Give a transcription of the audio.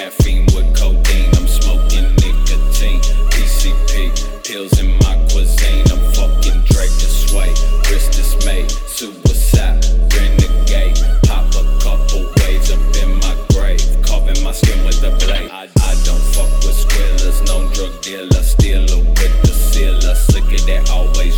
caffeine with codeine. I'm smoking nicotine, PCP, pills in my cuisine. I'm fucking Drake to way, wrist dismay, suicide, renegade. Pop a couple waves up in my grave, carving my skin with a blade. I, don't fuck with squillers, known drug dealer, stealer with the sealer, sick of that always.